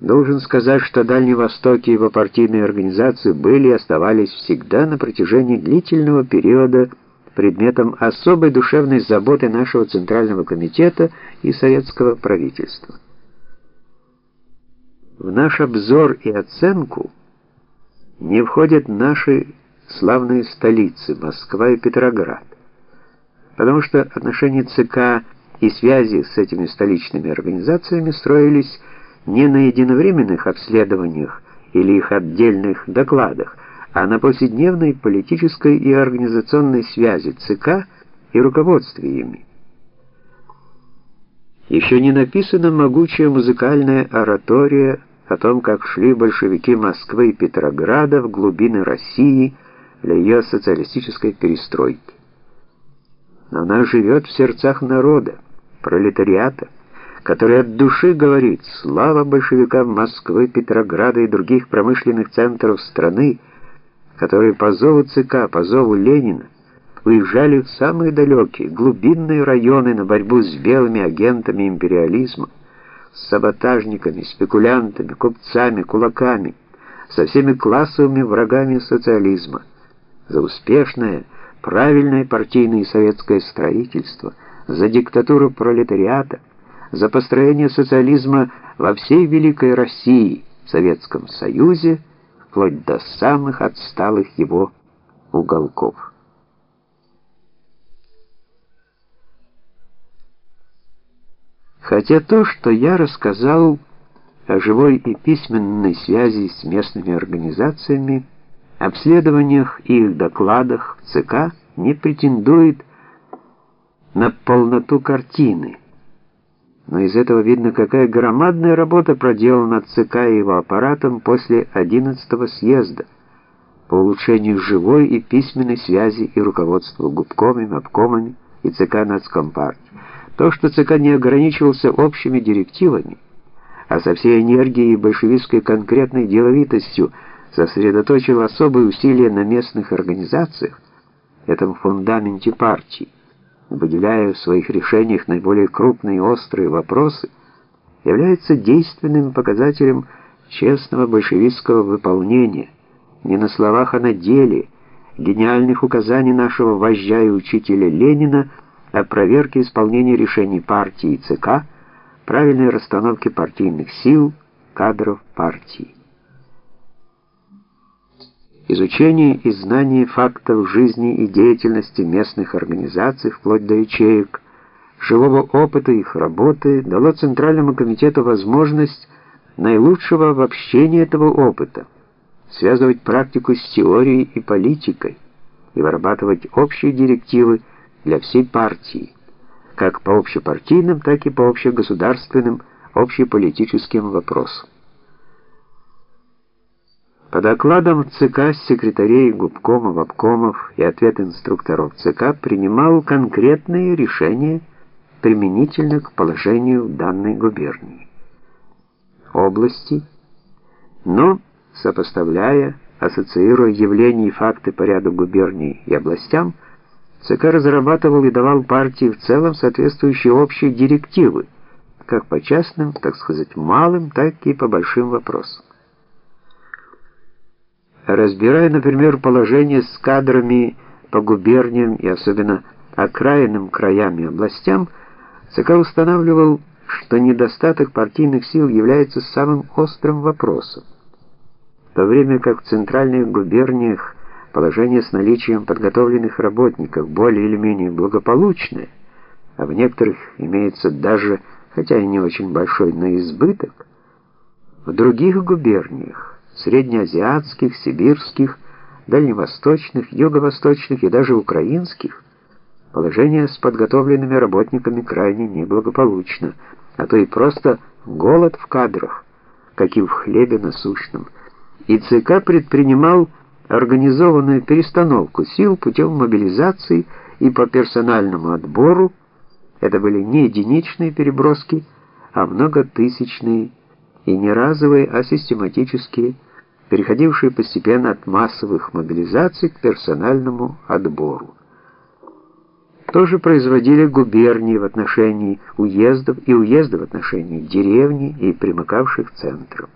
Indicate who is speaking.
Speaker 1: Должен сказать, что Дальний Восток и его партийные организации были и оставались всегда на протяжении длительного периода предметом особой душевной заботы нашего Центрального комитета и советского правительства. В наш обзор и оценку не входят наши славные столицы Москва и Петроград, потому что отношения ЦК и связи с этими столичными организациями строились не на единовременных обследованиях или их отдельных докладах, а на повседневной политической и организационной связи ЦК и руководстве ими. Еще не написана могучая музыкальная оратория о том, как шли большевики Москвы и Петрограда в глубины России для ее социалистической перестройки. Но она живет в сердцах народа, пролетариата, который от души говорит «Слава большевикам Москвы, Петрограда и других промышленных центров страны», которые по зову ЦК, по зову Ленина уезжали в самые далекие, глубинные районы на борьбу с белыми агентами империализма, с саботажниками, спекулянтами, купцами, кулаками, со всеми классовыми врагами социализма, за успешное, правильное партийное и советское строительство, за диктатуру пролетариата, за построение социализма во всей Великой России, Советском Союзе, вплоть до самых отсталых его уголков. Хотя то, что я рассказал о живой и письменной связи с местными организациями, обследованиях и их докладах ЦК не претендует на полноту картины, но из этого видно, какая громадная работа проделана ЦК и его аппаратом после 11-го съезда по улучшению живой и письменной связи и руководству губкомами, обкомами и ЦК Нацкомпартии. То, что ЦК не ограничивался общими директивами, а со всей энергией и большевистской конкретной деловитостью сосредоточил особые усилия на местных организациях, этом фундаменте партии, выделяя в своих решениях наиболее крупные и острые вопросы, является действенным показателем честного большевистского выполнения, не на словах, а на деле, гениальных указаний нашего вождя и учителя Ленина о проверке исполнения решений партии и ЦК, правильной расстановке партийных сил, кадров партии. Изучение и знание фактов жизни и деятельности местных организаций, вплоть до ячеек, живого опыта их работы, дало Центральному комитету возможность наилучшего обобщения этого опыта, связывать практику с теорией и политикой и вырабатывать общие директивы для всей партии, как по общепартийным, так и по общегосударственным, общеполитическим вопросам. По докладам ЦК секретарей губкомов, обкомов и ответ инструкторов ЦК принимал конкретные решения применительно к положению данной губернии. Области, но сопоставляя, ассоциируя явления и факты по ряду губерний и областям, ЦК разрабатывал и давал партии в целом соответствующие общие директивы, как по частным, так сказать, малым, так и по большим вопросам. Разбирая, например, положение с кадрами по губерниям и особенно окраинным краям и областям, ЦК устанавливал, что недостаток партийных сил является самым острым вопросом. В то время как в центральных губерниях положение с наличием подготовленных работников более или менее благополучное, а в некоторых имеется даже, хотя и не очень большой, но избыток, в других губерниях среднеазиатских, сибирских, дальневосточных, юго-восточных и даже украинских, положение с подготовленными работниками крайне неблагополучно, а то и просто голод в кадрах, как и в хлебе насущном. И ЦК предпринимал организованную перестановку сил путем мобилизации и по персональному отбору, это были не единичные переброски, а многотысячные и не разовые, а систематические переходившие постепенно от массовых мобилизаций к персональному отбору. тоже производили губернии в отношении уездов и уезды в отношении деревни и примыкавших центров.